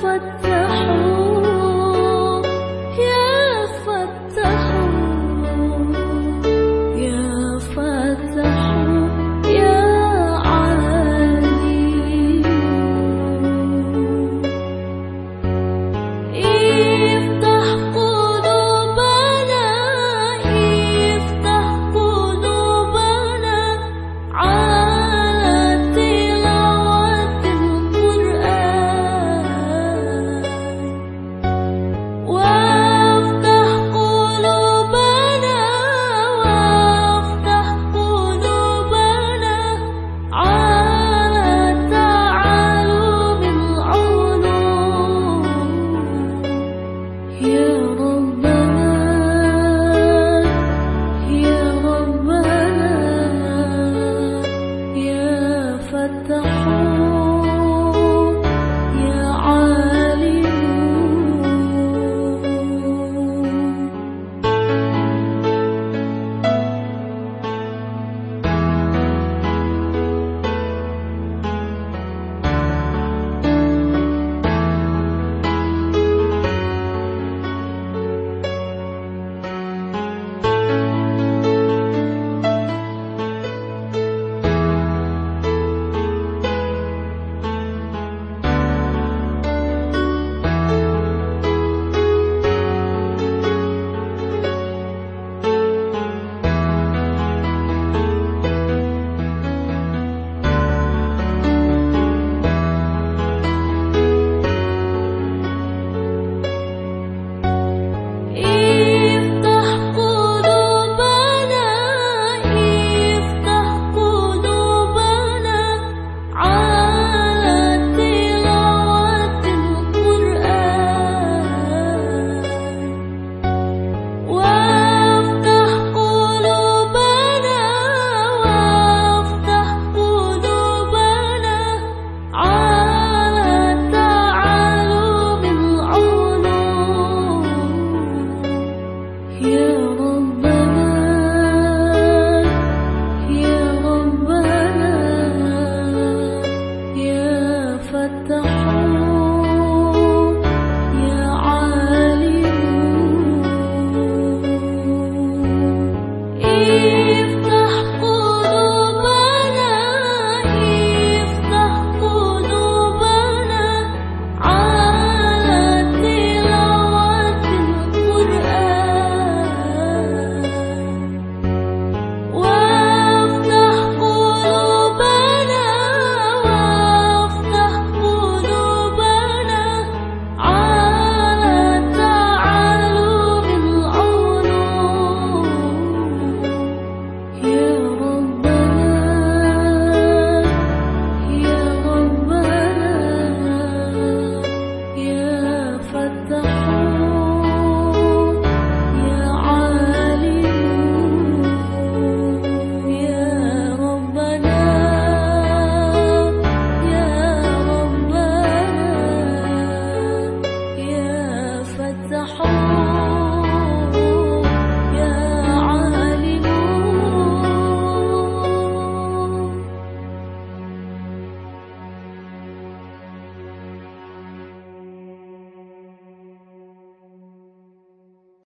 What's up?